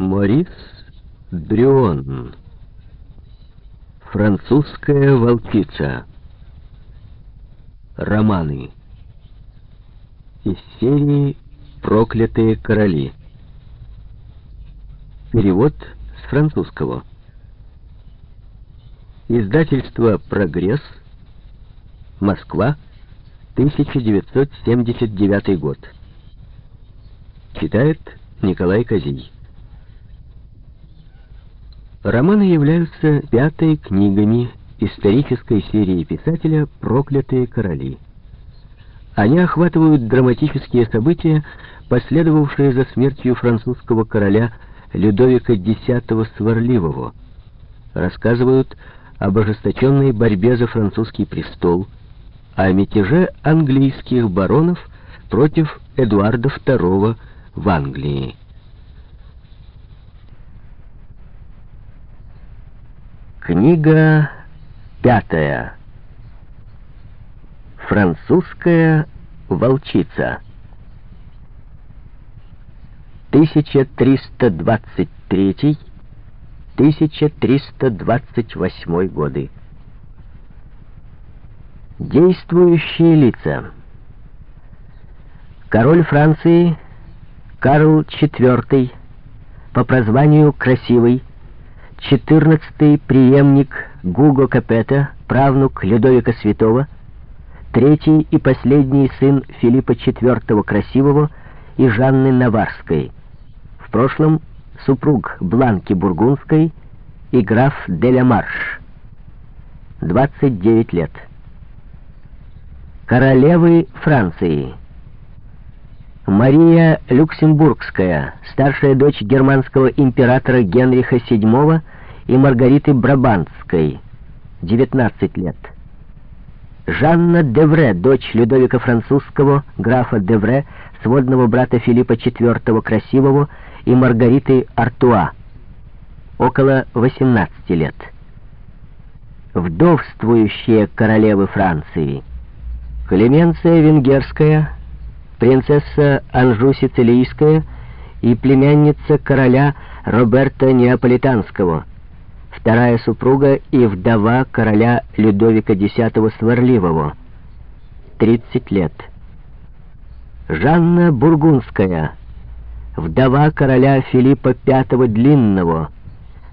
Морис Брюон. Французская волчица. Романы. Из серии «Проклятые короли». Перевод с французского. Издательство «Прогресс», Москва, 1979 год. Читает Николай Козий. Романы являются пятой книгами исторической серии писателя «Проклятые короли». Они охватывают драматические события, последовавшие за смертью французского короля Людовика X Сварливого, рассказывают об ожесточенной борьбе за французский престол, о мятеже английских баронов против Эдуарда II в Англии. Книга пятая. Французская волчица. 1323-1328 годы. Действующие лица. Король Франции Карл IV, по прозванию Красивый, четырнадцатый преемник Гуго Капета, правнук Людовика Святого, третий и последний сын Филиппа IV Красивого и Жанны Наварской, в прошлом супруг Бланки Бургундской и граф Деля Марш, 29 лет. Королевы Франции Мария Люксембургская, старшая дочь германского императора Генриха VII и Маргариты Брабантской, 19 лет. Жанна Девре, дочь Людовика Французского, графа Девре, сводного брата Филиппа IV Красивого и Маргариты Артуа, около 18 лет. Вдовствующие королевы Франции. Клеменция Венгерская, принцесса Анжу Сицилийская и племянница короля Роберта Неаполитанского, вторая супруга и вдова короля Людовика X Сварливого, 30 лет. Жанна Бургундская, вдова короля Филиппа V Длинного,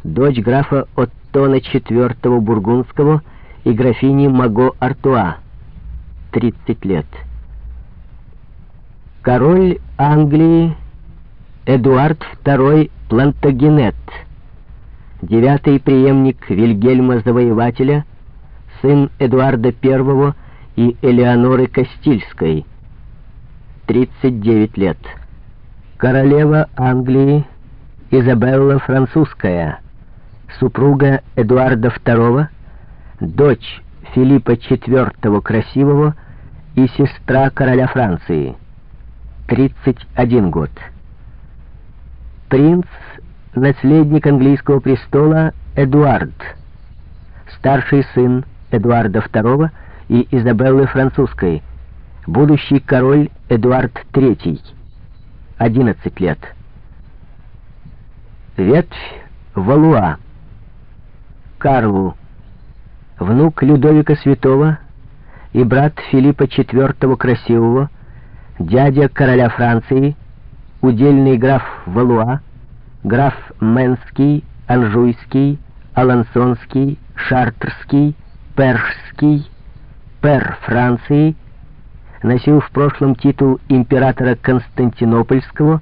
дочь графа Оттона IV Бургундского и графини Маго Артуа, 30 лет. Король Англии Эдуард II Плантагенет, девятый преемник Вильгельма Завоевателя, сын Эдуарда I и Элеоноры Кастильской, 39 лет. Королева Англии Изабелла Французская, супруга Эдуарда II, дочь Филиппа IV Красивого и сестра короля Франции. 31 год. Принц, наследник английского престола Эдуард, старший сын Эдуарда II и Изабеллы Французской, будущий король Эдуард III, 11 лет. Ветвь Валуа, Карлу, внук Людовика Святого и брат Филиппа IV Красивого, дядя короля Франции, удельный граф Валуа, граф Менский, Анжуйский, Алансонский, Шартрский, Першский, пер Франции, носил в прошлом титул императора Константинопольского,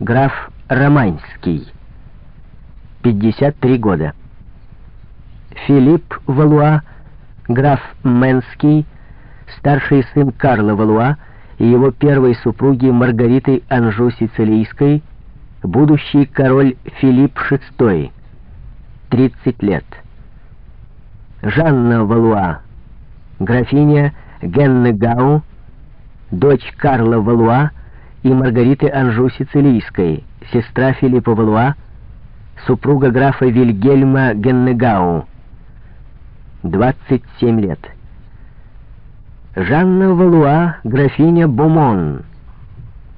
граф Романский, 53 года. Филипп Валуа, граф Менский, старший сын Карла Валуа, и его первой супруги Маргариты Анжу Сицилийской, будущий король Филипп VI, 30 лет. Жанна Валуа, графиня Геннегау, дочь Карла Валуа и Маргариты Анжу Сицилийской, сестра Филиппа Валуа, супруга графа Вильгельма Геннегау, 27 лет. Жанна Валуа, графиня Бомон,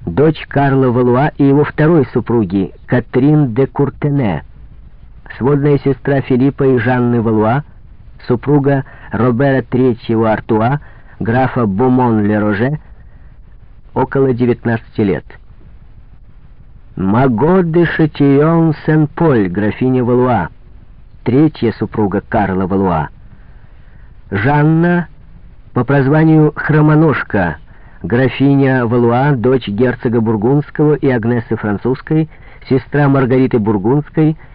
дочь Карла Валуа и его второй супруги, Катрин де Куртене, сводная сестра Филиппа и Жанны Валуа, супруга Робера III Артуа, графа Бумон-Ле-Роже, около 19 лет. Маго де Шатион Сен-Поль, графиня Валуа, третья супруга Карла Валуа. Жанна, по прозванию Хромоножка, графиня Валуа, дочь герцога Бургундского и Агнесы Французской, сестра Маргариты Бургундской,